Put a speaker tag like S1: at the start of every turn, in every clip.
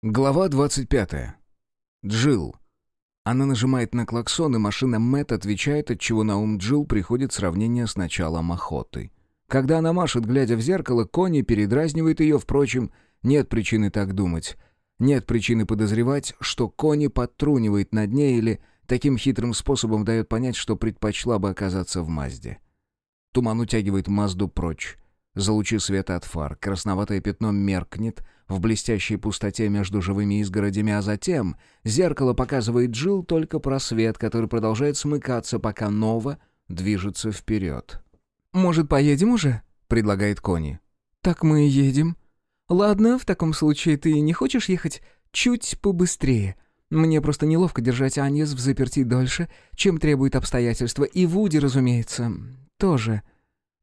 S1: Глава 25. Джилл. Она нажимает на клаксон, и машина Мэтт отвечает, от чего на ум Джилл приходит сравнение с началом охоты. Когда она машет, глядя в зеркало, Кони передразнивает ее, впрочем, нет причины так думать. Нет причины подозревать, что Кони подтрунивает над ней или таким хитрым способом дает понять, что предпочла бы оказаться в Мазде. Туман утягивает Мазду прочь. За лучи света от фар красноватое пятно меркнет в блестящей пустоте между живыми изгородями, а затем зеркало показывает Джил только просвет, который продолжает смыкаться, пока Нова движется вперед.
S2: «Может, поедем уже?» — предлагает Кони. «Так мы и едем. Ладно, в таком случае ты не хочешь ехать чуть побыстрее?» Мне просто неловко держать Аньес в заперти дольше, чем требует обстоятельства, и Вуди, разумеется, тоже.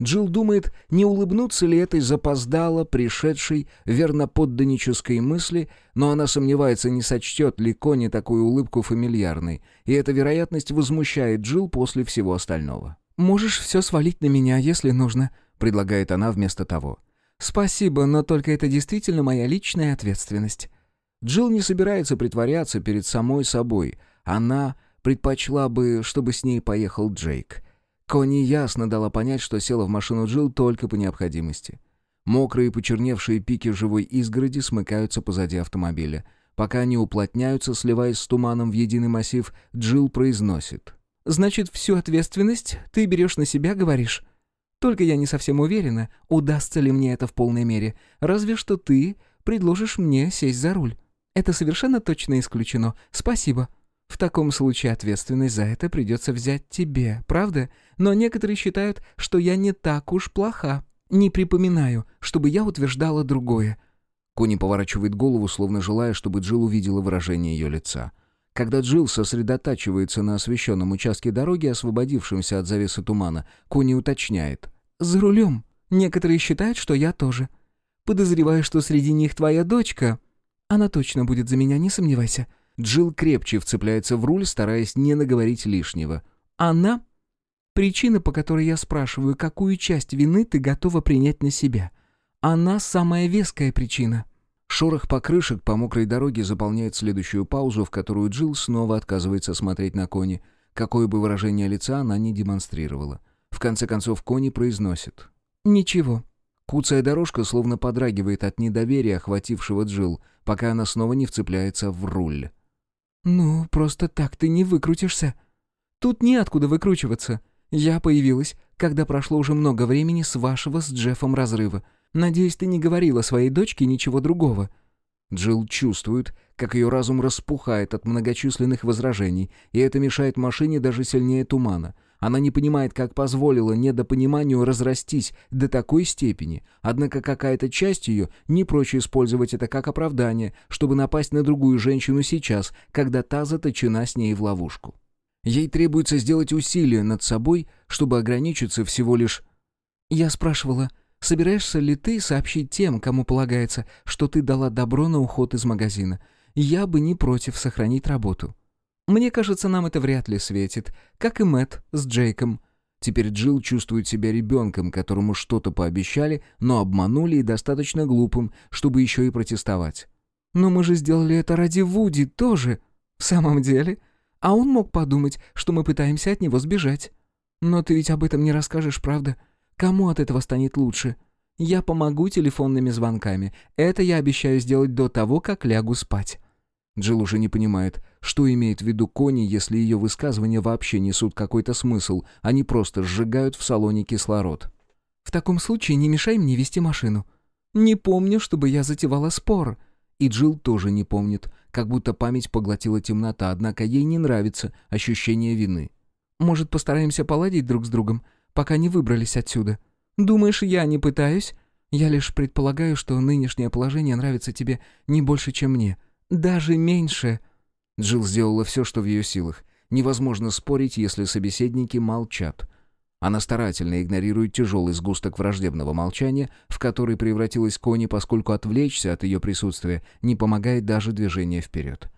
S2: Джилл думает, не улыбнуться ли этой запоздало пришедшей верноподданнической мысли, но она сомневается, не сочтет ли Кони такую улыбку фамильярной, и эта вероятность возмущает Джилл после всего остального. «Можешь все свалить на меня, если нужно», — предлагает она вместо того. «Спасибо, но только это действительно моя личная ответственность». Джилл не собирается притворяться перед самой собой. Она предпочла бы, чтобы с ней поехал Джейк. Кони ясно дала понять, что села в машину Джилл только по необходимости. Мокрые почерневшие пики живой изгороди смыкаются позади автомобиля. Пока они уплотняются, сливаясь с туманом в единый массив, Джилл произносит. «Значит, всю ответственность ты берешь на себя, говоришь?» «Только я не совсем уверена, удастся ли мне это в полной мере. Разве что ты предложишь мне сесть за руль. Это совершенно точно исключено. Спасибо». В таком случае ответственность за это придется взять тебе, правда? Но некоторые считают, что я не так уж плоха. Не припоминаю, чтобы я утверждала другое».
S1: Кони поворачивает голову, словно желая, чтобы Джилл увидела выражение ее лица. Когда Джилл сосредотачивается на освещенном участке дороги, освободившемся от завесы тумана, Кони уточняет.
S2: «За рулем. Некоторые считают, что я тоже. Подозреваю, что среди них твоя дочка. Она точно будет за меня, не сомневайся.
S1: Джилл крепче вцепляется в руль, стараясь не наговорить лишнего.
S2: «Она?» «Причина, по которой я спрашиваю, какую часть вины ты готова принять на себя. Она самая веская причина».
S1: Шорох покрышек по мокрой дороге заполняет следующую паузу, в которую Джилл снова отказывается смотреть на Кони, какое бы выражение лица она ни демонстрировала. В конце концов Кони произносит.
S2: «Ничего».
S1: Куцая дорожка словно подрагивает от недоверия, охватившего Джилл, пока она снова не вцепляется в руль.
S2: «Ну, просто так ты не выкрутишься. Тут неоткуда выкручиваться. Я появилась, когда прошло уже много времени с вашего с Джеффом разрыва. Надеюсь, ты не говорила своей дочке ничего другого».
S1: Джилл чувствует, как ее разум распухает от многочисленных возражений, и это мешает машине даже сильнее тумана. Она не понимает, как позволила недопониманию разрастись до такой степени, однако какая-то часть ее не прочь использовать это как оправдание, чтобы напасть на другую женщину сейчас, когда та заточена с ней в ловушку. Ей требуется сделать усилие над собой, чтобы ограничиться всего лишь...
S2: Я спрашивала, собираешься ли ты сообщить тем, кому полагается, что ты дала добро на уход из магазина? Я бы не против сохранить работу. Мне кажется, нам это вряд ли светит, как и Мэт с Джейком.
S1: Теперь Джилл чувствует себя ребенком, которому что-то пообещали, но обманули и достаточно глупым, чтобы еще и протестовать.
S2: «Но мы же сделали это ради Вуди тоже. В самом деле? А он мог подумать, что мы пытаемся от него сбежать. Но ты ведь об этом не расскажешь, правда? Кому от этого станет лучше? Я помогу телефонными звонками. Это я обещаю сделать до того, как лягу спать».
S1: Джилл уже не понимает, что имеет в виду Кони, если ее высказывания вообще несут какой-то смысл, они просто сжигают в салоне кислород.
S2: «В таком случае не мешай мне вести машину. Не помню, чтобы я затевала спор».
S1: И Джилл тоже не помнит, как будто память поглотила темнота, однако ей не нравится ощущение вины.
S2: «Может, постараемся поладить друг с другом, пока не выбрались отсюда? Думаешь, я не пытаюсь? Я лишь предполагаю, что нынешнее положение нравится тебе не больше, чем мне». Даже меньше».
S1: Джилл сделала все, что в ее силах. Невозможно спорить, если собеседники молчат. Она старательно игнорирует тяжелый сгусток враждебного молчания, в который превратилась Кони, поскольку отвлечься от ее присутствия не помогает даже движение вперед.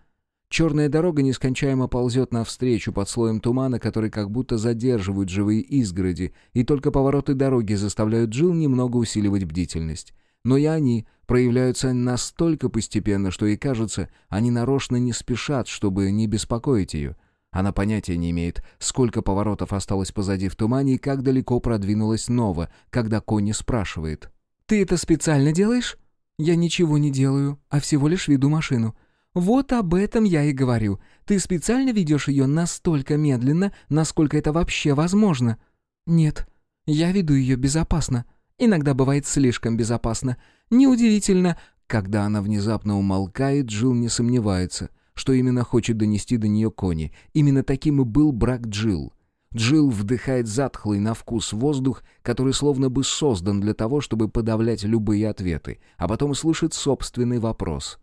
S1: Черная дорога нескончаемо ползет навстречу под слоем тумана, который как будто задерживают живые изгороди, и только повороты дороги заставляют Джилл немного усиливать бдительность. Но и они проявляются настолько постепенно, что ей кажется, они нарочно не спешат, чтобы не беспокоить ее. Она понятия не имеет, сколько поворотов осталось позади в тумане и как далеко продвинулась Нова, когда Конни спрашивает.
S2: «Ты это специально делаешь?» «Я ничего не делаю, а всего лишь веду машину. Вот об этом я и говорю. Ты специально ведешь ее настолько медленно, насколько это вообще возможно?» «Нет, я веду ее безопасно. Иногда бывает слишком безопасно. Неудивительно,
S1: когда она внезапно умолкает, Джилл не сомневается, что именно хочет донести до нее Кони. Именно таким и был брак Джилл. Джилл вдыхает затхлый на вкус воздух, который словно бы создан для того, чтобы подавлять любые ответы, а потом слышит собственный вопрос.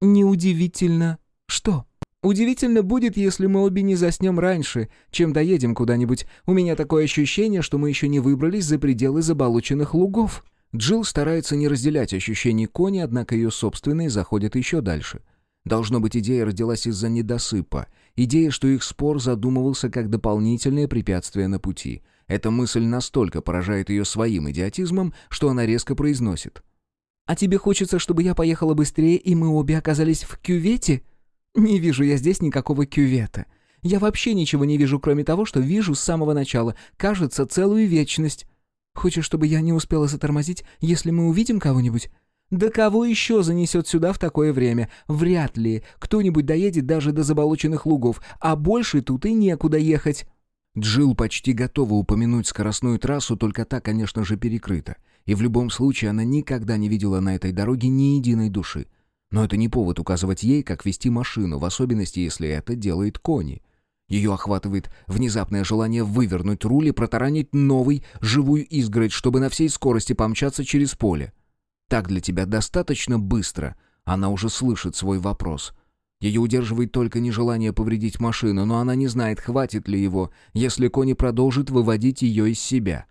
S2: «Неудивительно. Что?» «Удивительно будет, если мы обе не заснем раньше, чем доедем куда-нибудь. У меня такое ощущение, что мы еще не выбрались за пределы заболоченных лугов».
S1: Джилл старается не разделять ощущений Кони, однако ее собственные заходят еще дальше. Должно быть, идея родилась из-за недосыпа. Идея, что их спор задумывался как дополнительное препятствие на пути. Эта мысль настолько поражает ее своим идиотизмом, что она резко произносит.
S2: «А тебе хочется, чтобы я поехала быстрее, и мы обе оказались в кювете?» «Не вижу я здесь никакого кювета. Я вообще ничего не вижу, кроме того, что вижу с самого начала. Кажется, целую вечность. Хочешь, чтобы я не успела затормозить, если мы увидим кого-нибудь? Да кого еще занесет сюда в такое время? Вряд ли. Кто-нибудь доедет даже до заболоченных лугов, а больше тут и некуда ехать».
S1: Джилл почти готова упомянуть скоростную трассу, только та, конечно же, перекрыта. И в любом случае она никогда не видела на этой дороге ни единой души. Но это не повод указывать ей, как вести машину, в особенности, если это делает Кони. Ее охватывает внезапное желание вывернуть руль и протаранить новый, живую изгородь, чтобы на всей скорости помчаться через поле. Так для тебя достаточно быстро. Она уже слышит свой вопрос. Ее удерживает только нежелание повредить машину, но она не знает, хватит ли его, если Кони продолжит выводить ее из себя.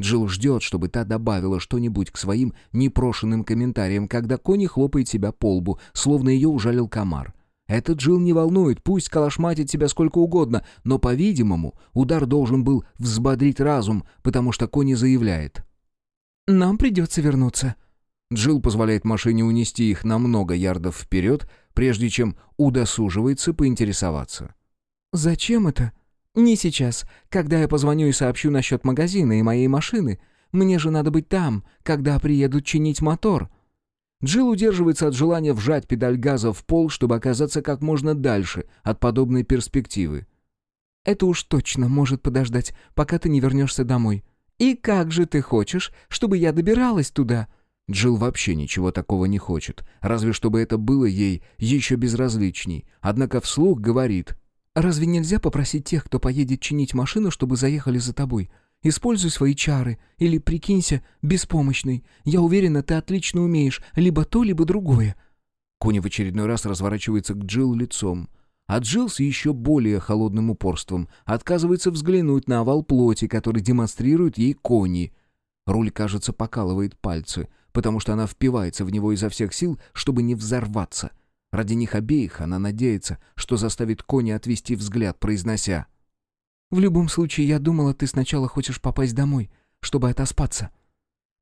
S1: Джилл ждет, чтобы та добавила что-нибудь к своим непрошенным комментариям, когда Кони хлопает себя по лбу, словно ее ужалил комар. Этот Джилл не волнует, пусть калашматит себя сколько угодно, но, по-видимому, удар должен был взбодрить разум, потому что Кони заявляет.
S2: «Нам придется вернуться».
S1: Джилл позволяет машине унести их на много ярдов вперед, прежде чем удосуживается поинтересоваться.
S2: «Зачем это?» «Не сейчас, когда я позвоню и сообщу насчет магазина и моей машины. Мне же надо быть там, когда приедут чинить мотор».
S1: Джилл удерживается от желания вжать педаль газа в пол, чтобы оказаться как можно дальше от подобной перспективы.
S2: «Это уж точно может подождать, пока ты не вернешься домой. И как же ты хочешь, чтобы я добиралась туда?»
S1: Джилл вообще ничего такого не хочет, разве чтобы это было ей еще безразличней. Однако вслух говорит.
S2: «Разве нельзя попросить тех, кто поедет чинить машину, чтобы заехали за тобой? Используй свои чары или прикинься беспомощной. Я уверена, ты отлично умеешь либо то, либо другое».
S1: Кони в очередной раз разворачивается к Джилл лицом. А Джилл с еще более холодным упорством отказывается взглянуть на овал плоти, который демонстрирует ей Кони. Руль, кажется, покалывает пальцы — потому что она впивается в него изо всех сил, чтобы не взорваться. Ради них обеих она надеется, что заставит Кони отвести взгляд, произнося
S2: «В любом случае, я думала, ты сначала хочешь попасть домой, чтобы отоспаться».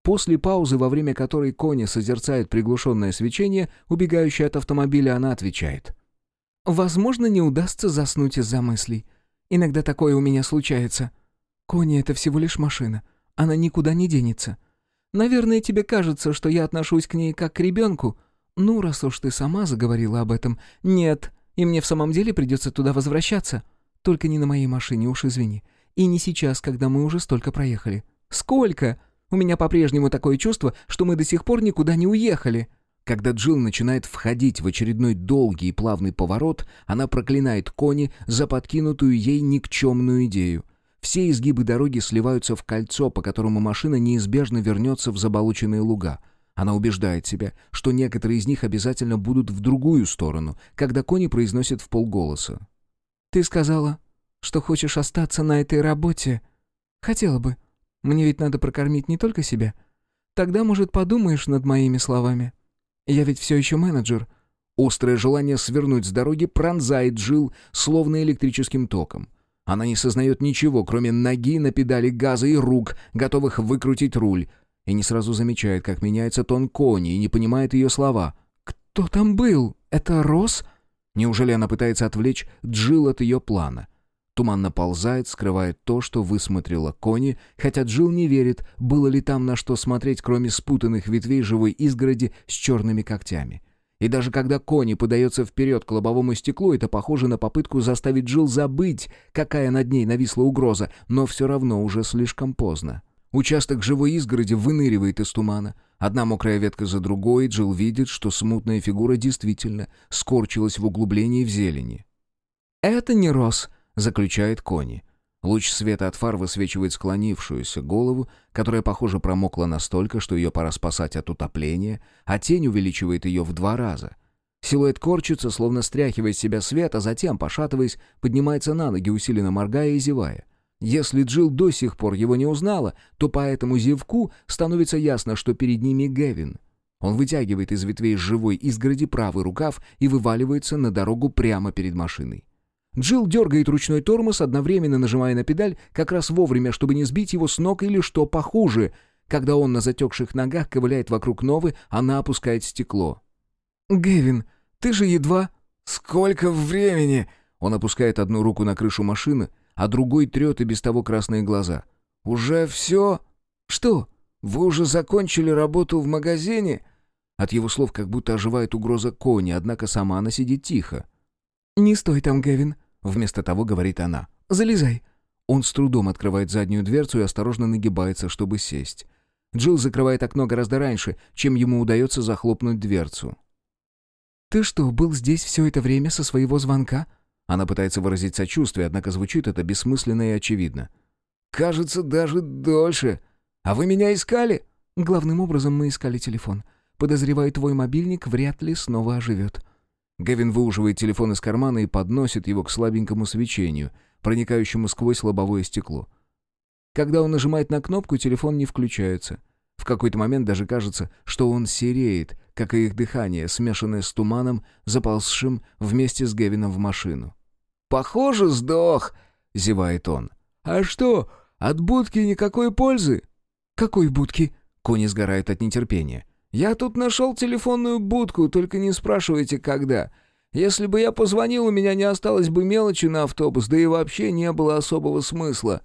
S1: После паузы, во время которой Кони созерцает приглушенное свечение, убегающее от автомобиля, она отвечает.
S2: «Возможно, не удастся заснуть из-за мыслей. Иногда такое у меня случается. Кони — это всего лишь машина. Она никуда не денется. Наверное, тебе кажется, что я отношусь к ней как к ребенку. Ну, раз уж ты сама заговорила об этом. Нет, и мне в самом деле придется туда возвращаться. Только не на моей машине, уж извини. И не сейчас, когда мы уже столько проехали. Сколько? У меня по-прежнему такое чувство, что мы до сих пор никуда не уехали».
S1: Когда Джилл начинает входить в очередной долгий и плавный поворот, она проклинает Кони за подкинутую ей никчемную идею. Все изгибы дороги сливаются в кольцо, по которому машина неизбежно вернется в заболоченные луга. Она убеждает себя, что некоторые из них обязательно будут в другую сторону, когда Кони произносит в полголоса.
S2: «Ты сказала, что хочешь остаться на этой работе. Хотела бы. Мне ведь надо прокормить не только себя. Тогда, может, подумаешь над моими словами. Я ведь все еще менеджер».
S1: Острое желание свернуть с дороги пронзает Жил, словно электрическим током. Она не сознает ничего, кроме ноги на педали газа и рук, готовых выкрутить руль. И не сразу замечает, как меняется тон Кони и не понимает ее слова.
S2: «Кто там был? Это Рос?»
S1: Неужели она пытается отвлечь Джил от ее плана? Туман наползает, скрывает то, что высмотрела Кони, хотя Джил не верит, было ли там на что смотреть, кроме спутанных ветвей живой изгороди с черными когтями. И даже когда Кони подается вперед к лобовому стеклу, это похоже на попытку заставить Джил забыть, какая над ней нависла угроза, но все равно уже слишком поздно. Участок живой изгороди выныривает из тумана. Одна мокрая ветка за другой, Джилл видит, что смутная фигура действительно скорчилась в углублении в зелени.
S2: «Это не Рос», —
S1: заключает Кони. Луч света от фар высвечивает склонившуюся голову, которая, похоже, промокла настолько, что ее пора спасать от утопления, а тень увеличивает ее в два раза. Силуэт корчится, словно стряхивая с себя свет, а затем, пошатываясь, поднимается на ноги, усиленно моргая и зевая. Если Джилл до сих пор его не узнала, то по этому зевку становится ясно, что перед ними Гевин. Он вытягивает из ветвей живой изгороди правый рукав и вываливается на дорогу прямо перед машиной. Джилл дергает ручной тормоз, одновременно нажимая на педаль, как раз вовремя, чтобы не сбить его с ног или что похуже. Когда он на затекших ногах ковыляет вокруг Новы, она опускает стекло.
S2: «Гевин, ты же едва...»
S1: «Сколько времени?» Он опускает одну руку на крышу машины, а другой трет и без того красные глаза. «Уже все?»
S2: «Что?
S1: Вы уже закончили работу в магазине?» От его слов как будто оживает угроза Кони, однако сама она сидит тихо.
S2: «Не стой там, Гевин», —
S1: вместо того говорит она.
S2: «Залезай».
S1: Он с трудом открывает заднюю дверцу и осторожно нагибается, чтобы сесть. Джилл закрывает окно гораздо раньше, чем ему удается захлопнуть дверцу.
S2: «Ты что, был здесь все это время со своего звонка?»
S1: Она пытается выразить сочувствие, однако звучит это бессмысленно и очевидно. «Кажется, даже дольше. А вы меня искали?»
S2: «Главным образом мы искали телефон. Подозреваю, твой мобильник вряд ли снова оживет».
S1: Гевин выуживает телефон из кармана и подносит его к слабенькому свечению, проникающему сквозь лобовое стекло. Когда он нажимает на кнопку, телефон не включается. В какой-то момент даже кажется, что он сереет, как и их дыхание, смешанное с туманом, заползшим вместе с Гевином в машину. «Похоже, сдох!» — зевает он. «А что, от будки никакой пользы?»
S2: «Какой будки?»
S1: — Кони сгорает от нетерпения.
S3: «Я тут нашел телефонную будку, только не спрашивайте, когда. Если бы я позвонил, у меня не осталось бы мелочи на автобус, да и вообще не было особого смысла».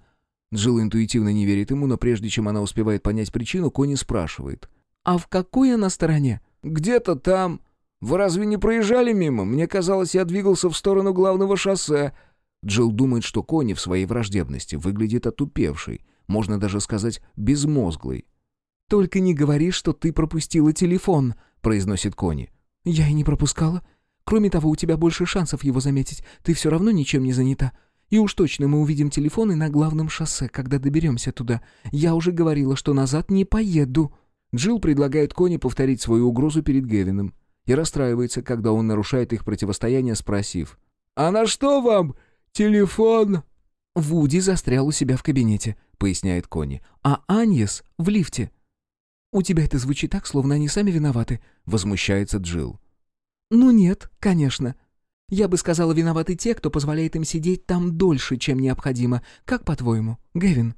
S1: Джилл интуитивно не верит ему, но прежде чем она успевает понять причину, Кони спрашивает.
S2: «А в какой она стороне?»
S3: «Где-то там. «Вы разве не проезжали мимо? Мне казалось, я двигался в сторону главного шоссе».
S1: Джилл думает, что Кони в своей враждебности выглядит отупевшей, можно даже сказать, безмозглой.
S2: «Только не говори, что ты пропустила телефон», — произносит Кони. «Я и не пропускала. Кроме того, у тебя больше шансов его заметить. Ты все равно ничем не занята. И уж точно мы увидим телефоны на главном шоссе, когда доберемся туда. Я уже говорила, что назад не поеду».
S1: Джилл предлагает Кони повторить свою угрозу перед Гевином и расстраивается, когда он нарушает их противостояние, спросив.
S3: «А на что вам телефон?»
S2: «Вуди застрял у себя в кабинете», — поясняет Конни. «А Аньес в лифте». «У тебя это звучит так, словно они сами виноваты», — возмущается Джилл. «Ну нет, конечно. Я бы сказала, виноваты те, кто позволяет им сидеть там дольше, чем необходимо. Как по-твоему, Гевин?»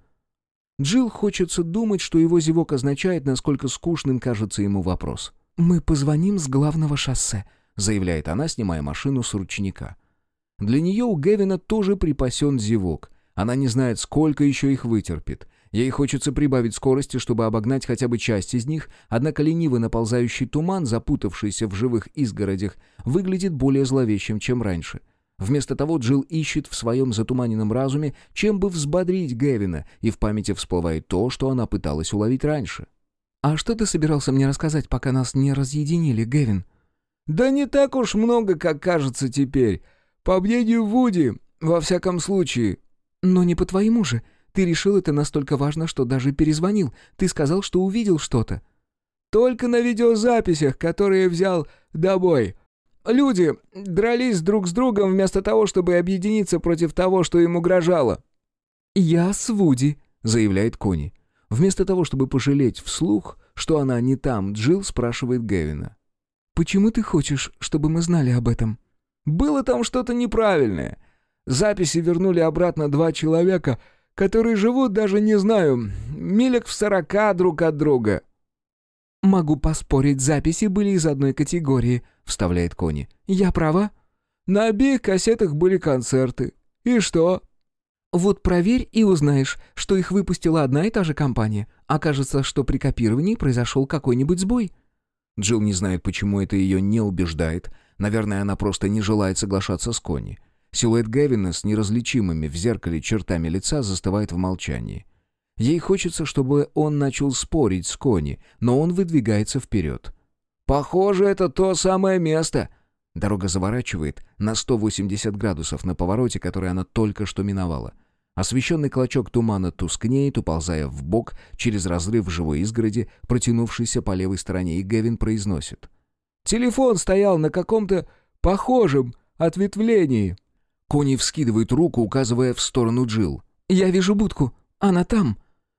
S1: Джилл хочется думать, что его зевок означает, насколько скучным кажется ему вопрос.
S2: «Мы позвоним с главного шоссе», —
S1: заявляет она, снимая машину с ручника. Для нее у Гевина тоже припасен зевок. Она не знает, сколько еще их вытерпит. Ей хочется прибавить скорости, чтобы обогнать хотя бы часть из них, однако ленивый наползающий туман, запутавшийся в живых изгородях, выглядит более зловещим, чем раньше. Вместо того Джилл ищет в своем затуманенном разуме, чем бы взбодрить Гевина, и в памяти всплывает то, что она пыталась уловить раньше.
S2: «А что ты собирался мне рассказать, пока нас не разъединили, Гевин?»
S3: «Да не так уж много, как кажется теперь. По мнению Вуди, во всяком случае».
S2: «Но не по-твоему же. Ты решил это настолько важно, что даже перезвонил. Ты сказал, что увидел что-то».
S3: «Только на видеозаписях, которые взял домой. Люди дрались друг с другом вместо того, чтобы объединиться против того, что им угрожало».
S2: «Я с Вуди», — заявляет Кони.
S1: Вместо того, чтобы пожалеть вслух, что она не там, Джилл спрашивает Гевина.
S2: «Почему ты хочешь, чтобы мы знали об этом?»
S3: «Было там что-то неправильное. Записи вернули обратно два человека, которые живут даже, не знаю, милях в сорока друг от друга».
S2: «Могу поспорить, записи были из одной категории», — вставляет Кони. «Я права?»
S3: «На обеих кассетах были концерты. И что?»
S2: «Вот проверь и узнаешь, что их выпустила одна и та же компания. Окажется, что при копировании произошел какой-нибудь сбой».
S1: Джилл не знает, почему это ее не убеждает. Наверное, она просто не желает соглашаться с Кони. Силуэт Гевина с неразличимыми в зеркале чертами лица застывает в молчании. Ей хочется, чтобы он начал спорить с Кони, но он выдвигается вперед.
S3: «Похоже, это то самое место!»
S1: Дорога заворачивает на 180 градусов на повороте, который она только что миновала. Освещенный клочок тумана тускнеет, уползая в бок через разрыв живой изгороди, протянувшийся по левой стороне, и Гевин произносит.
S3: «Телефон стоял на каком-то похожем ответвлении».
S1: Кони вскидывает руку, указывая в сторону Джил.
S2: «Я вижу будку. Она там».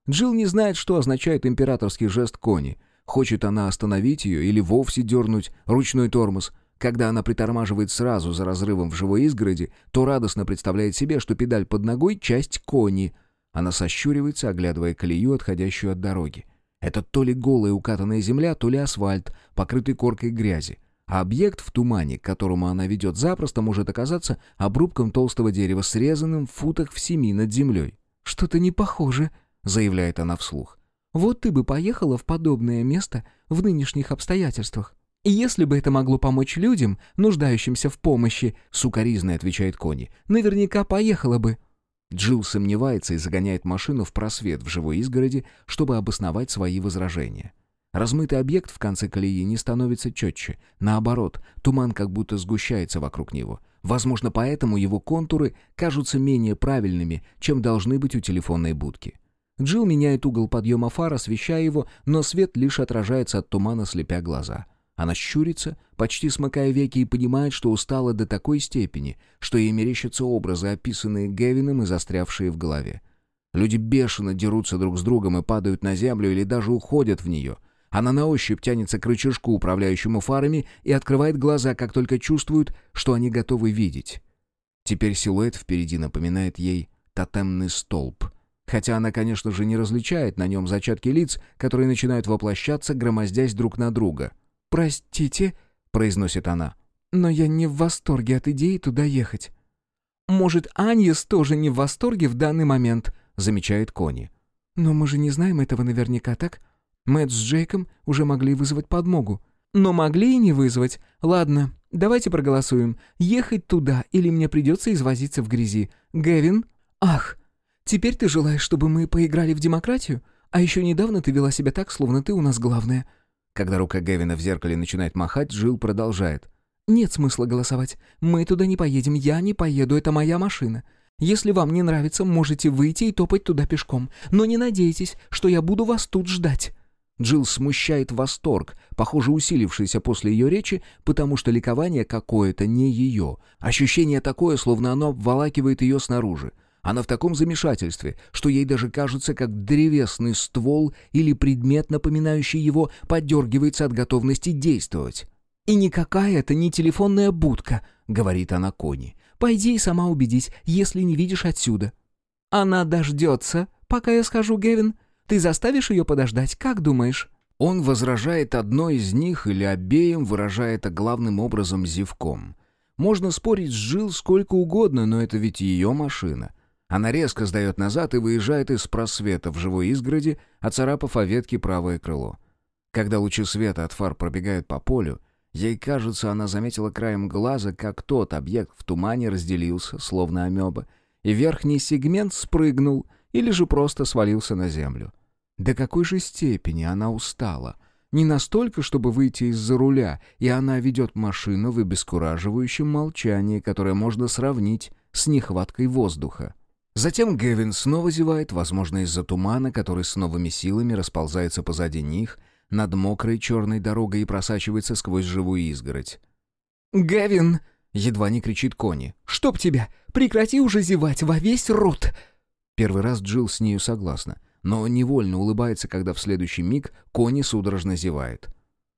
S1: Джилл не знает, что означает императорский жест Кони. Хочет она остановить ее или вовсе дернуть ручной тормоз. Когда она притормаживает сразу за разрывом в живой изгороди, то радостно представляет себе, что педаль под ногой — часть Кони. Она сощуривается, оглядывая колею, отходящую от дороги. Это то ли голая укатанная земля, то ли асфальт, покрытый коркой грязи. А объект в тумане, к которому она ведет запросто, может оказаться обрубком толстого дерева, срезанным в футах в семи над землей.
S2: «Что-то не похоже», — заявляет она вслух. «Вот ты бы поехала в подобное место в нынешних обстоятельствах. И если бы это могло помочь людям, нуждающимся в помощи», — сукоризно отвечает Кони, — «наверняка поехала бы».
S1: Джилл сомневается и загоняет машину в просвет в живой изгороди, чтобы обосновать свои возражения. Размытый объект в конце колеи не становится четче. Наоборот, туман как будто сгущается вокруг него. Возможно, поэтому его контуры кажутся менее правильными, чем должны быть у телефонной будки. Джилл меняет угол подъема фар, освещая его, но свет лишь отражается от тумана, слепя глаза. Она щурится, почти смыкая веки, и понимает, что устала до такой степени, что ей мерещатся образы, описанные Гевином и застрявшие в голове. Люди бешено дерутся друг с другом и падают на землю или даже уходят в нее — она на ощупь тянется к рычажку, управляющему фарами, и открывает глаза, как только чувствует, что они готовы видеть. Теперь силуэт впереди напоминает ей тотемный столб. Хотя она, конечно же, не различает на нем зачатки лиц, которые начинают воплощаться, громоздясь друг на друга.
S2: «Простите», — произносит она, — «но я не в восторге от идеи туда ехать». «Может, Аньес тоже не в восторге в данный момент», — замечает Кони. «Но мы же не знаем этого наверняка, так? Мэтт с Джейком уже могли вызвать подмогу. Но могли и не вызвать. Ладно, давайте проголосуем. Ехать туда или мне придется извозиться в грязи. Гэвин? Ах, теперь ты желаешь, чтобы мы поиграли в демократию? А еще недавно ты вела себя так, словно ты у нас главная.
S1: Когда рука Гэвина в зеркале начинает махать, Джилл продолжает.
S2: «Нет смысла голосовать. Мы туда не поедем, я не поеду, это моя машина. Если вам не нравится, можете выйти и топать туда пешком. Но не надейтесь, что я буду вас тут ждать».
S1: Джилл смущает восторг, похоже, усилившийся после ее речи, потому что ликование какое-то не ее. Ощущение такое, словно оно обволакивает ее снаружи. Она в таком замешательстве, что ей даже кажется, как древесный ствол или предмет, напоминающий его, подергивается от готовности действовать.
S2: «И никакая это не телефонная будка», — говорит она Кони. «Пойди и сама убедись, если не видишь отсюда». «Она дождется, пока я скажу, Гевин?» Ты заставишь ее подождать, как думаешь?»
S1: Он возражает одной из них или обеим, выражая это главным образом зевком. Можно спорить с Жил сколько угодно, но это ведь ее машина. Она резко сдает назад и выезжает из просвета в живой изгороди, оцарапав о ветке правое крыло. Когда лучи света от фар пробегают по полю, ей кажется, она заметила краем глаза, как тот объект в тумане разделился, словно амеба, и верхний сегмент спрыгнул или же просто свалился на землю. До какой же степени она устала? Не настолько, чтобы выйти из-за руля, и она ведет машину в обескураживающем молчании, которое можно сравнить с нехваткой воздуха. Затем Гевин снова зевает, возможно, из-за тумана, который с новыми силами расползается позади них, над мокрой черной дорогой и просачивается сквозь живую изгородь.
S2: «Гевин!»
S1: — едва не кричит Кони.
S2: «Чтоб тебя! Прекрати уже зевать во весь рот!»
S1: Первый раз Джилл с нею согласна но невольно улыбается, когда в следующий миг Кони судорожно зевает.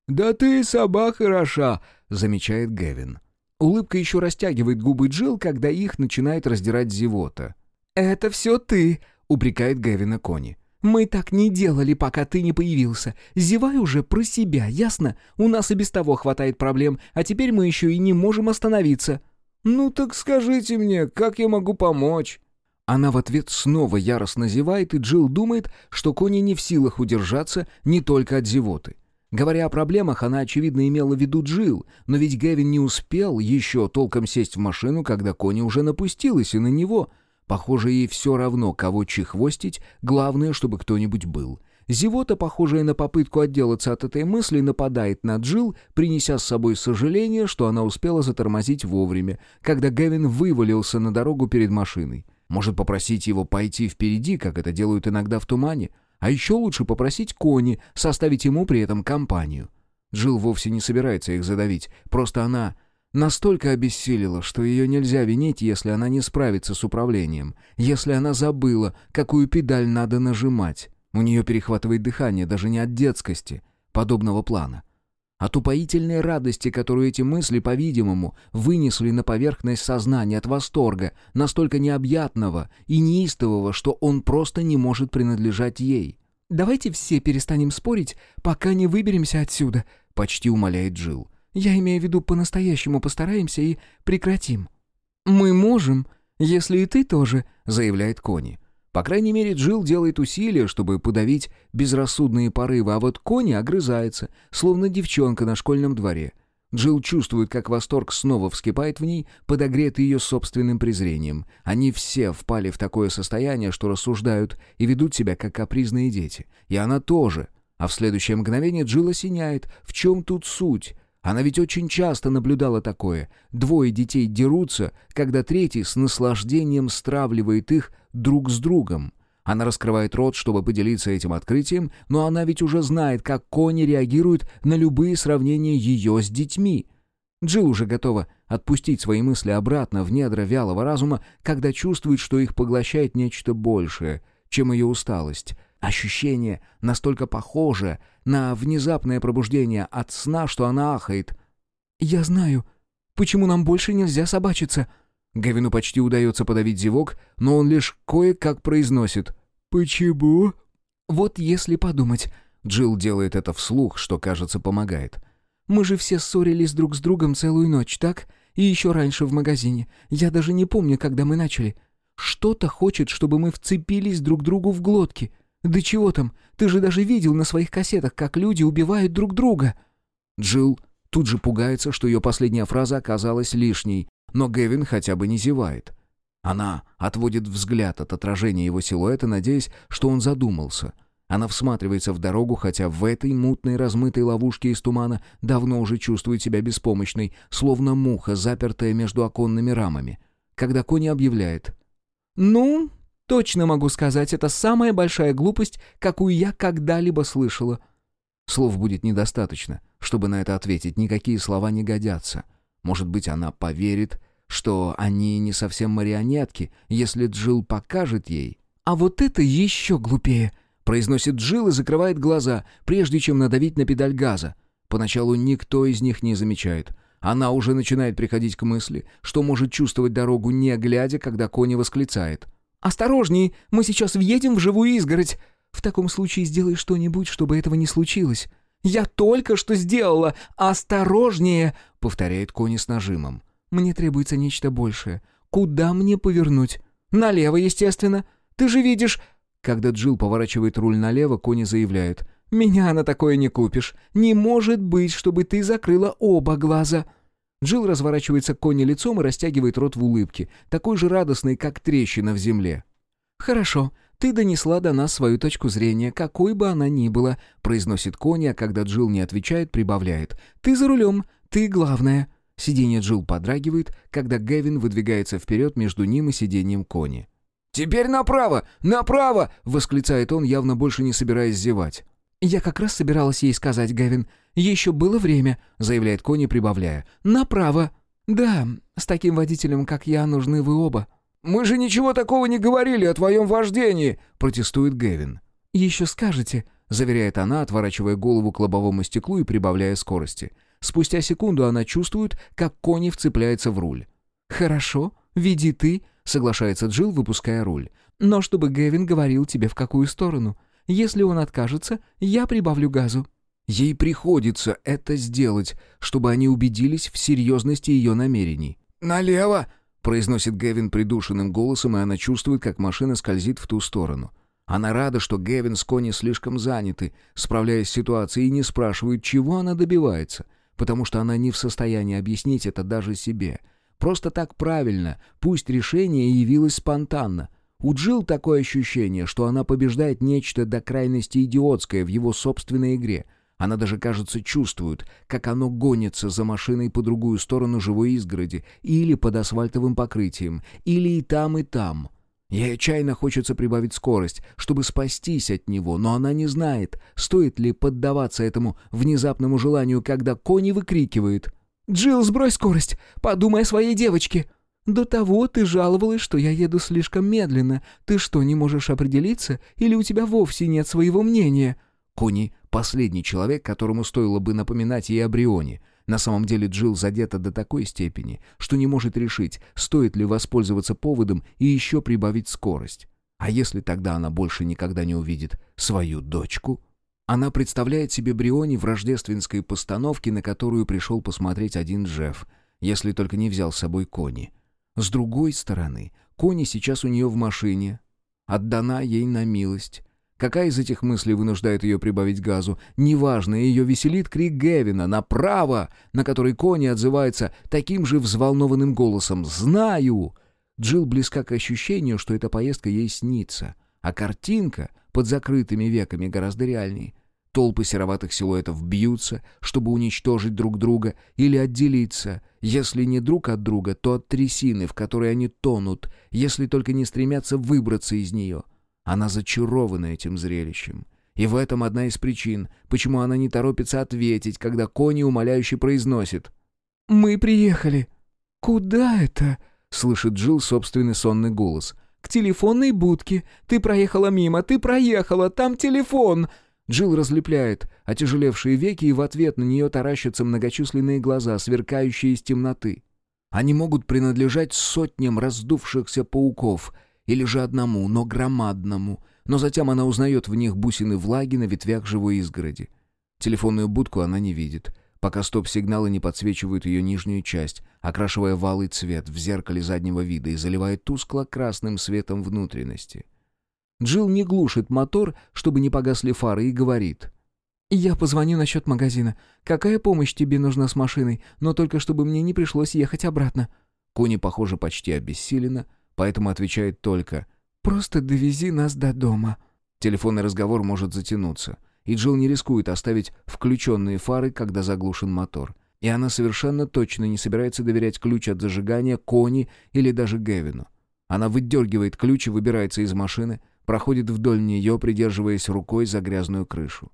S3: «Да ты собака хороша», —
S1: замечает Гевин. Улыбка еще растягивает губы Джилл, когда их начинает раздирать зевота.
S2: «Это все ты», —
S1: упрекает Гевина Кони.
S2: «Мы так не делали, пока ты не появился. Зевай уже про себя, ясно? У нас и без того хватает проблем, а теперь мы еще и не можем остановиться».
S3: «Ну так скажите мне, как я могу помочь?»
S1: Она в ответ снова яростно зевает, и Джилл думает, что Кони не в силах удержаться не только от зевоты. Говоря о проблемах, она, очевидно, имела в виду Джилл, но ведь Гевин не успел еще толком сесть в машину, когда Кони уже напустилась и на него — Похоже, ей все равно, кого чехвостить, главное, чтобы кто-нибудь был. Зевота, похожая на попытку отделаться от этой мысли, нападает на Джил, принеся с собой сожаление, что она успела затормозить вовремя, когда Гевин вывалился на дорогу перед машиной. Может попросить его пойти впереди, как это делают иногда в тумане? А еще лучше попросить Кони составить ему при этом компанию. Джил вовсе не собирается их задавить, просто она Настолько обессилила, что ее нельзя винить, если она не справится с управлением, если она забыла, какую педаль надо нажимать. У нее перехватывает дыхание даже не от детскости, подобного плана. От упоительной радости, которую эти мысли, по-видимому, вынесли на поверхность сознания от восторга, настолько необъятного и неистового, что он просто не может принадлежать ей.
S2: «Давайте все перестанем спорить, пока не выберемся отсюда», — почти умоляет Джилл. Я имею в виду, по-настоящему постараемся и прекратим». «Мы можем, если и ты тоже», — заявляет Кони. По крайней мере, Джилл делает усилия, чтобы подавить безрассудные порывы, а вот Кони огрызается, словно девчонка на школьном дворе. Джилл чувствует, как восторг снова вскипает в ней, подогретый ее собственным презрением. Они все впали в такое состояние, что рассуждают и ведут себя, как капризные дети. И она тоже. А в следующее мгновение Джилл осеняет, в чем тут суть, она ведь очень часто наблюдала такое. Двое детей дерутся, когда третий с наслаждением стравливает их друг с другом. Она раскрывает рот, чтобы поделиться этим открытием, но она ведь уже знает, как кони реагируют на любые сравнения ее с детьми. Джилл уже готова отпустить свои мысли обратно в недра вялого разума, когда чувствует, что их поглощает нечто большее, чем ее усталость — Ощущение настолько похоже на внезапное пробуждение от сна, что она ахает. «Я знаю. Почему нам больше нельзя собачиться?»
S1: Гевину почти удается подавить зевок, но он лишь кое-как произносит. «Почему?»
S2: «Вот если подумать...»
S1: Джилл делает это вслух, что, кажется, помогает.
S2: «Мы же все ссорились друг с другом целую ночь, так? И еще раньше в магазине. Я даже не помню, когда мы начали. Что-то хочет, чтобы мы вцепились друг другу в глотки. «Да чего там? Ты же даже видел на своих кассетах, как люди убивают друг друга!»
S1: Джилл тут же пугается, что ее последняя фраза оказалась лишней, но Гевин хотя бы не зевает. Она отводит взгляд от отражения его силуэта, надеясь, что он задумался. Она всматривается в дорогу, хотя в этой мутной размытой ловушке из тумана давно уже чувствует себя беспомощной, словно муха, запертая между оконными рамами. Когда Кони объявляет
S2: «Ну, Точно могу сказать, это самая большая глупость, какую я когда-либо слышала».
S1: Слов будет недостаточно, чтобы на это ответить, никакие слова не годятся. Может быть, она поверит, что они не совсем марионетки, если Джилл покажет ей.
S2: «А вот это еще глупее», —
S1: произносит Джилл и закрывает глаза, прежде чем надавить на педаль газа. Поначалу никто из них не замечает. Она уже начинает приходить к мысли, что может чувствовать дорогу не глядя, когда Кони восклицает —
S2: «Осторожней, мы сейчас въедем в живую изгородь. В таком случае сделай что-нибудь, чтобы этого не случилось». «Я только что сделала! Осторожнее!» — повторяет Кони с нажимом. «Мне требуется нечто большее. Куда мне повернуть?» «Налево, естественно. Ты же видишь...»
S1: Когда Джилл поворачивает руль налево, Кони заявляет.
S2: «Меня на такое не купишь. Не может быть, чтобы ты закрыла оба глаза».
S1: Джилл разворачивается к Кони лицом и растягивает рот в улыбке, такой же радостной, как трещина в земле.
S2: «Хорошо, ты донесла до нас свою точку зрения, какой бы она ни была», произносит Кони, а когда Джилл не отвечает, прибавляет. «Ты за рулем, ты главная».
S1: Сиденье Джилл подрагивает, когда Гевин выдвигается вперед между ним и сиденьем Кони. «Теперь направо! Направо!» — восклицает он, явно больше не собираясь зевать.
S2: «Я как раз собиралась ей сказать, Гевин. Еще было время», — заявляет Кони, прибавляя. «Направо». «Да, с таким водителем, как я, нужны вы оба».
S3: «Мы же ничего такого не говорили о твоем вождении», — протестует Гевин.
S2: «Еще скажете», — заверяет она, отворачивая голову к лобовому стеклу и прибавляя скорости. Спустя секунду она чувствует, как Кони вцепляется в руль. «Хорошо, веди ты», — соглашается Джилл, выпуская руль. Но чтобы Гэвин говорил тебе в какую сторону. Если он откажется, я прибавлю газу».
S1: Ей приходится это сделать, чтобы они убедились в серьезности ее намерений. «Налево!» — произносит Гэвин придушенным голосом, и она чувствует, как машина скользит в ту сторону. Она рада, что Гэвин с Кони слишком заняты, справляясь с ситуацией, и не спрашивает, чего она добивается, потому что она не в состоянии объяснить это даже себе. Просто так правильно, пусть решение явилось спонтанно. У Джилл такое ощущение, что она побеждает нечто до крайности идиотское в его собственной игре — она даже, кажется, чувствует, как оно гонится за машиной по другую сторону живой изгороди, или под асфальтовым покрытием, или и там, и там. Ей отчаянно хочется прибавить скорость, чтобы спастись от него, но она не знает, стоит ли поддаваться этому внезапному желанию, когда Кони выкрикивает «Джилл, сбрось скорость! Подумай о своей девочке!» «До того ты жаловалась, что я еду слишком медленно. Ты что, не можешь определиться? Или у тебя вовсе нет своего мнения?» Кони — последний человек, которому стоило бы напоминать ей о Брионе. На самом деле Джилл задета до такой степени, что не может решить, стоит ли воспользоваться поводом и еще прибавить скорость. А если тогда она больше никогда не увидит свою дочку? Она представляет себе Бриони в рождественской постановке, на которую пришел посмотреть один Джефф, если только не взял с собой Кони. С другой стороны, Кони сейчас у нее в машине, отдана ей на милость. Какая из этих мыслей вынуждает ее прибавить газу? Неважно, ее веселит крик Гевина «Направо!», на который Кони отзывается таким же взволнованным голосом «Знаю!». Джилл близка к ощущению, что эта поездка ей снится, а картинка под закрытыми веками гораздо реальнее. Толпы сероватых силуэтов бьются, чтобы уничтожить друг друга или отделиться, если не друг от друга, то от трясины, в которой они тонут, если только не стремятся выбраться из нее. Она зачарована этим зрелищем. И в этом одна из причин, почему она не торопится ответить, когда Кони умоляюще произносит «Мы приехали». «Куда это?» — слышит Джилл собственный сонный голос. «К телефонной будке. Ты проехала мимо, ты проехала, там телефон!» Джилл разлепляет отяжелевшие веки, и в ответ на нее таращатся многочисленные глаза, сверкающие из темноты. Они могут принадлежать сотням раздувшихся пауков — или же одному, но громадному, но затем она узнает в них бусины влаги на ветвях живой изгороди. Телефонную будку она не видит, пока стоп-сигналы не подсвечивают ее нижнюю часть, окрашивая валый цвет в зеркале заднего вида и заливая тускло-красным светом внутренности. Джилл не глушит мотор, чтобы не погасли фары, и говорит. «Я позвоню насчет магазина. Какая помощь тебе нужна с машиной, но только чтобы мне не пришлось ехать обратно?» Кони, похоже, почти обессилена, поэтому отвечает только «Просто довези нас до дома». Телефонный разговор может затянуться, и Джилл не рискует оставить включенные фары, когда заглушен мотор. И она совершенно точно не собирается доверять ключ от зажигания Кони или даже Гевину. Она выдергивает ключ и выбирается из машины, проходит вдоль нее, придерживаясь рукой за грязную крышу.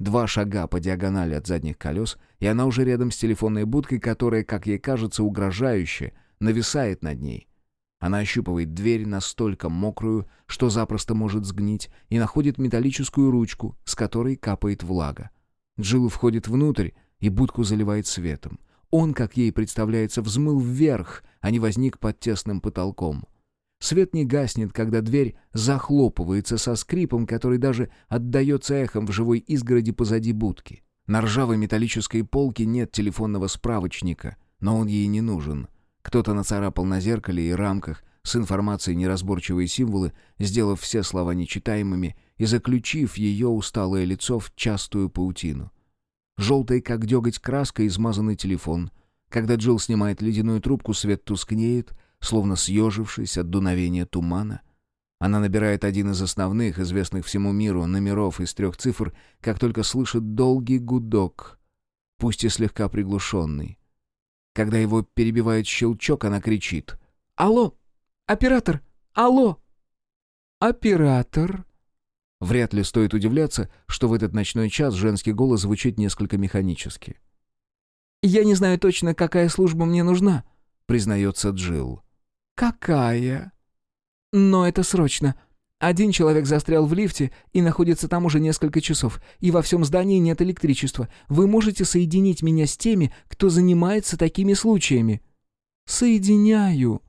S1: Два шага по диагонали от задних колес, и она уже рядом с телефонной будкой, которая, как ей кажется, угрожающе, нависает над ней. Она ощупывает дверь настолько мокрую, что запросто может сгнить, и находит металлическую ручку, с которой капает влага. Джилл входит внутрь, и будку заливает светом. Он, как ей представляется, взмыл вверх, а не возник под тесным потолком. Свет не гаснет, когда дверь захлопывается со скрипом, который даже отдается эхом в живой изгороди позади будки. На ржавой металлической полке нет телефонного справочника, но он ей не нужен — кто-то нацарапал на зеркале и рамках с информацией неразборчивые символы, сделав все слова нечитаемыми и заключив ее усталое лицо в частую паутину. Желтый, как деготь, краска измазанный телефон. Когда Джилл снимает ледяную трубку, свет тускнеет, словно съежившись от дуновения тумана. Она набирает один из основных, известных всему миру, номеров из трех цифр, как только слышит долгий гудок, пусть и слегка приглушенный. Когда его перебивает щелчок, она кричит. «Алло! Оператор! Алло!» «Оператор!» Вряд ли стоит удивляться, что в этот ночной час женский голос звучит несколько механически. «Я не знаю точно, какая служба мне нужна», — признается Джилл. «Какая?» «Но это срочно. Один человек застрял в лифте и находится там уже несколько часов, и во всем здании нет электричества. Вы можете соединить меня с теми, кто занимается такими случаями?» «Соединяю».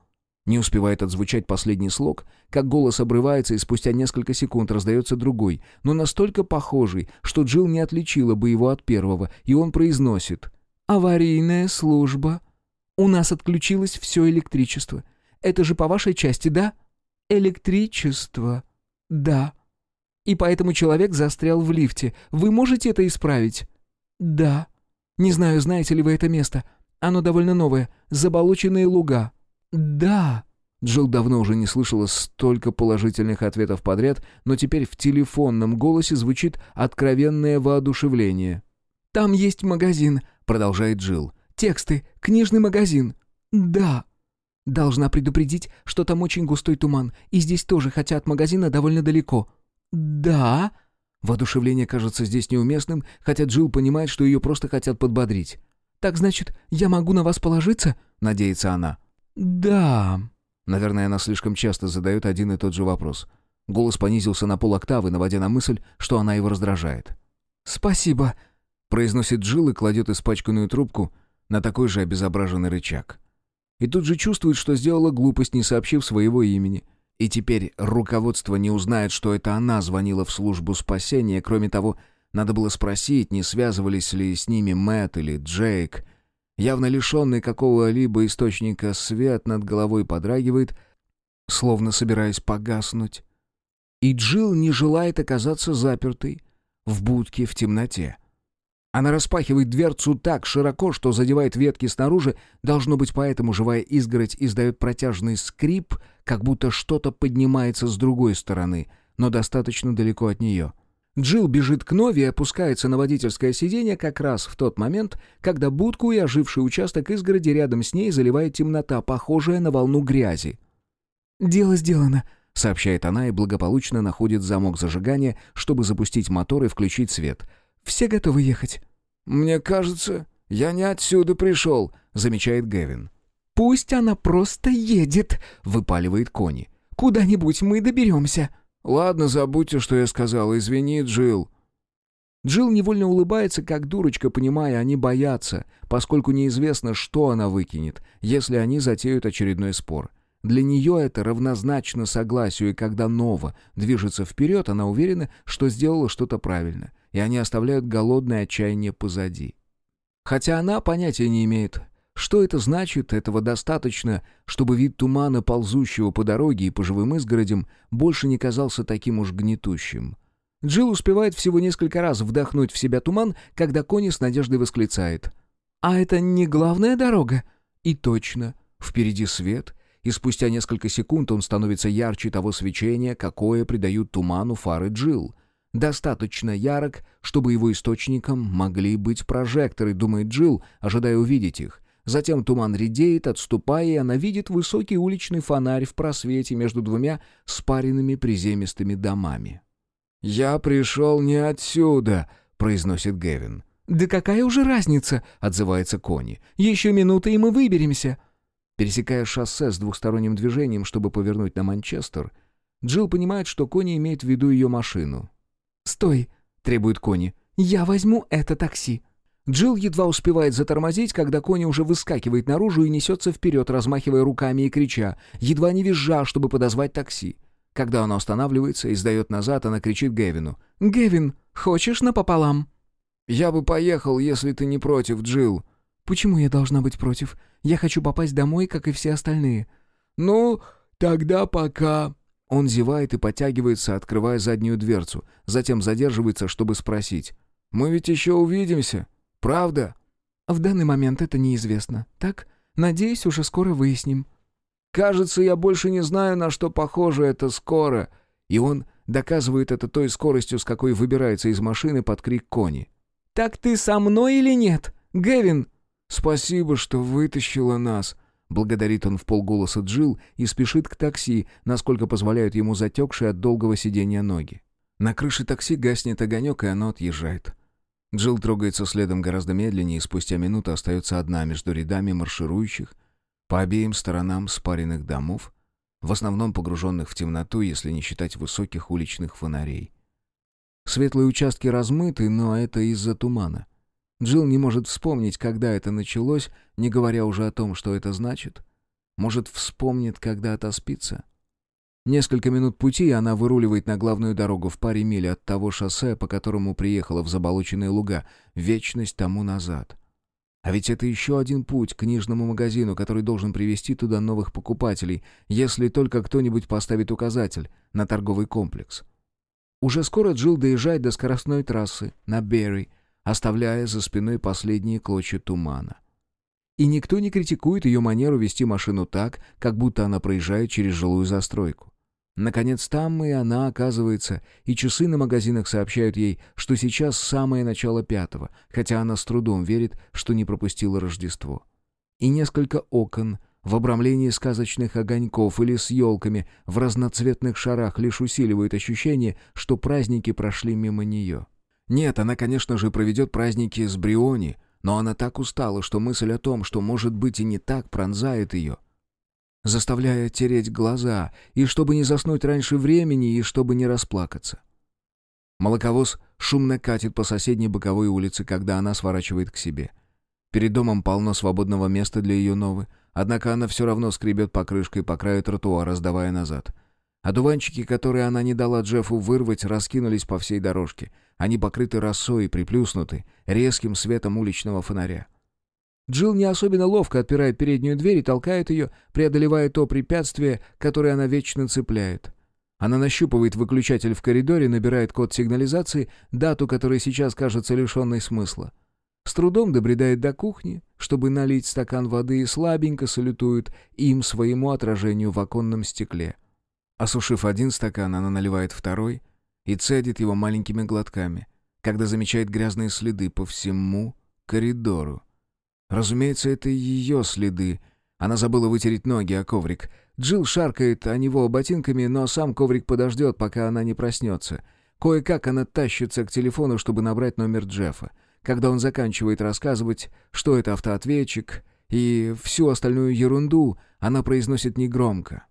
S1: Не успевает отзвучать последний слог, как голос обрывается, и спустя несколько секунд раздается другой, но настолько похожий, что Джилл не отличила бы его от первого, и он произносит
S2: «Аварийная служба. У нас отключилось все электричество. Это же по вашей части, да?» «Электричество. Да. И поэтому человек застрял в лифте. Вы можете это исправить?» «Да. Не знаю, знаете ли вы это место. Оно довольно новое. Заболоченные луга». «Да».
S1: Джилл давно уже не слышала столько положительных ответов подряд, но теперь в телефонном голосе звучит откровенное воодушевление.
S2: «Там есть магазин», — продолжает Джилл. «Тексты, книжный магазин». «Да». «Должна предупредить, что там очень густой туман, и здесь тоже, хотя от магазина довольно далеко». «Да».
S1: Воодушевление кажется здесь неуместным, хотя Джилл понимает, что ее просто хотят подбодрить.
S2: «Так значит, я могу на вас положиться?»
S1: — надеется она.
S2: «Да...»
S1: Наверное, она слишком часто задает один и тот же вопрос. Голос понизился на полоктавы, наводя на мысль, что она его раздражает.
S2: «Спасибо», —
S1: произносит Джилл и кладет испачканную трубку на такой же обезображенный рычаг. И тут же чувствует, что сделала глупость, не сообщив своего имени. И теперь руководство не узнает, что это она звонила в службу спасения. Кроме того, надо было спросить, не связывались ли с ними Мэтт или Джейк — Явно лишенный какого-либо источника свет над головой подрагивает, словно собираясь погаснуть. И Джилл не желает оказаться запертой в будке в темноте. Она распахивает дверцу так широко, что задевает ветки снаружи, должно быть, поэтому живая изгородь издает протяжный скрип, как будто что-то поднимается с другой стороны, но достаточно далеко от нее — Джилл бежит к Нови и опускается на водительское сиденье как раз в тот момент, когда будку и оживший участок изгороди рядом с ней заливает темнота, похожая на волну грязи.
S2: «Дело сделано», —
S1: сообщает она и благополучно находит замок зажигания, чтобы запустить мотор и включить свет.
S2: «Все готовы ехать?»
S3: «Мне кажется, я не отсюда пришел», — замечает Гевин.
S2: «Пусть она просто едет», — выпаливает Кони. «Куда-нибудь мы доберемся».
S3: «Ладно, забудьте, что я сказал. Извини, Джилл».
S1: Джилл невольно улыбается, как дурочка, понимая, они боятся, поскольку неизвестно, что она выкинет, если они затеют очередной спор. Для нее это равнозначно согласию, и когда Нова движется вперед, она уверена, что сделала что-то правильно, и они оставляют голодное отчаяние позади. Хотя она понятия не имеет, что это значит, этого достаточно, чтобы вид тумана, ползущего по дороге и по живым изгородям, больше не казался таким уж гнетущим. Джилл успевает всего несколько раз вдохнуть в себя туман, когда Кони с надеждой восклицает.
S2: «А это не главная дорога?»
S1: И точно. Впереди свет, и спустя несколько секунд он становится ярче того свечения, какое придают туману фары Джилл. Достаточно ярок, чтобы его источником могли быть прожекторы, думает Джилл, ожидая увидеть их. Затем туман редеет, отступая, и она видит высокий уличный фонарь в просвете между двумя спаренными приземистыми домами.
S3: «Я пришел не отсюда», — произносит Гевин.
S2: «Да какая уже разница?» — отзывается Кони. «Еще минута, и мы выберемся».
S1: Пересекая шоссе с двухсторонним движением, чтобы повернуть на Манчестер, Джилл понимает, что Кони имеет в виду ее машину.
S2: «Стой!» — требует Кони. «Я возьму это такси».
S1: Джилл едва успевает затормозить, когда Кони уже выскакивает наружу и несется вперед, размахивая руками и крича, едва не визжа, чтобы подозвать такси. Когда оно останавливается и сдает назад, она кричит Гевину.
S2: «Гевин, хочешь напополам?»
S3: «Я бы поехал, если ты не против, Джилл».
S2: «Почему я должна быть против? Я хочу попасть домой, как и все остальные».
S3: «Ну, тогда пока...»
S1: Он зевает и подтягивается, открывая заднюю дверцу, затем задерживается, чтобы спросить.
S3: «Мы ведь еще увидимся?» Правда?»
S2: «В данный момент это неизвестно. Так? Надеюсь, уже скоро выясним».
S3: «Кажется, я больше не знаю, на что похоже это скоро».
S1: И он доказывает это той скоростью, с какой выбирается из машины под крик Кони.
S2: «Так ты со мной или нет, Гевин?»
S3: «Спасибо, что вытащила нас», — благодарит он в полголоса Джил и спешит к такси, насколько позволяют ему затекшие от долгого сидения ноги.
S1: На крыше такси гаснет огонек, и оно отъезжает. Джилл трогается следом гораздо медленнее и спустя минуту остается одна между рядами марширующих по обеим сторонам спаренных домов, в основном погруженных в темноту, если не считать высоких уличных фонарей. Светлые участки размыты, но это из-за тумана. Джилл не может вспомнить, когда это началось, не говоря уже о том, что это значит. Может, вспомнит, когда отоспится? Несколько минут пути, и она выруливает на главную дорогу в паре миль от того шоссе, по которому приехала в заболоченные луга, вечность тому назад. А ведь это еще один путь к книжному магазину, который должен привести туда новых покупателей, если только кто-нибудь поставит указатель на торговый комплекс. Уже скоро Джилл доезжает до скоростной трассы на Берри, оставляя за спиной последние клочья тумана. И никто не критикует ее манеру вести машину так, как будто она проезжает через жилую застройку. Наконец там и она оказывается, и часы на магазинах сообщают ей, что сейчас самое начало пятого, хотя она с трудом верит, что не пропустила Рождество. И несколько окон в обрамлении сказочных огоньков или с елками в разноцветных шарах лишь усиливают ощущение, что праздники прошли мимо нее. Нет, она, конечно же, проведет праздники с Бриони, но она так устала, что мысль о том, что может быть и не так, пронзает ее — заставляя тереть глаза, и чтобы не заснуть раньше времени, и чтобы не расплакаться. Молоковоз шумно катит по соседней боковой улице, когда она сворачивает к себе. Перед домом полно свободного места для ее новы, однако она все равно скребет покрышкой по краю тротуара, сдавая назад. Одуванчики, которые она не дала Джеффу вырвать, раскинулись по всей дорожке. Они покрыты росой и приплюснуты резким светом уличного фонаря. Джилл не особенно ловко отпирает переднюю дверь и толкает ее, преодолевая то препятствие, которое она вечно цепляет. Она нащупывает выключатель в коридоре, набирает код сигнализации, дату, которая сейчас кажется лишенной смысла. С трудом добредает до кухни, чтобы налить стакан воды и слабенько салютует им своему отражению в оконном стекле. Осушив один стакан, она наливает второй и цедит его маленькими глотками, когда замечает грязные следы по всему коридору. Разумеется, это ее следы. Она забыла вытереть ноги о коврик. Джилл шаркает о него ботинками, но сам коврик подождет, пока она не проснется. Кое-как она тащится к телефону, чтобы набрать номер Джеффа. Когда он заканчивает рассказывать, что это автоответчик, и всю остальную ерунду она произносит негромко.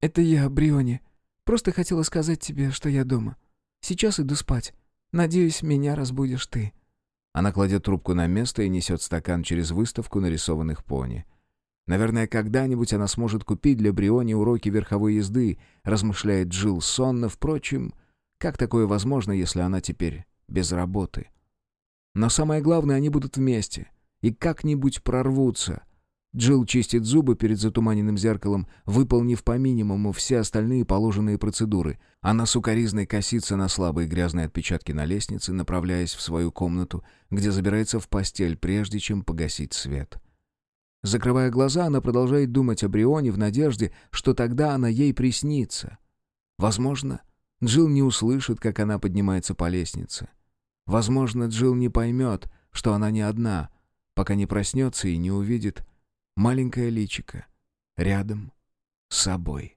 S2: «Это я, Бриони. Просто хотела сказать тебе, что я дома. Сейчас иду спать. Надеюсь, меня разбудишь ты».
S1: Она кладет трубку на место и несет стакан через выставку нарисованных пони. Наверное, когда-нибудь она сможет купить для Бриони уроки верховой езды, размышляет Джилл сонно. Впрочем, как такое возможно, если она теперь без работы? Но самое главное, они будут вместе и как-нибудь прорвутся. Джилл чистит зубы перед затуманенным зеркалом, выполнив по минимуму все остальные положенные процедуры. Она сукоризной косится на слабые грязные отпечатки на лестнице, направляясь в свою комнату, где забирается в постель, прежде чем погасить свет. Закрывая глаза, она продолжает думать о Брионе в надежде, что тогда она ей приснится. Возможно, Джилл не услышит, как она поднимается по лестнице. Возможно, Джилл не поймет, что она не одна, пока не проснется и не увидит, маленькое личико рядом с собой.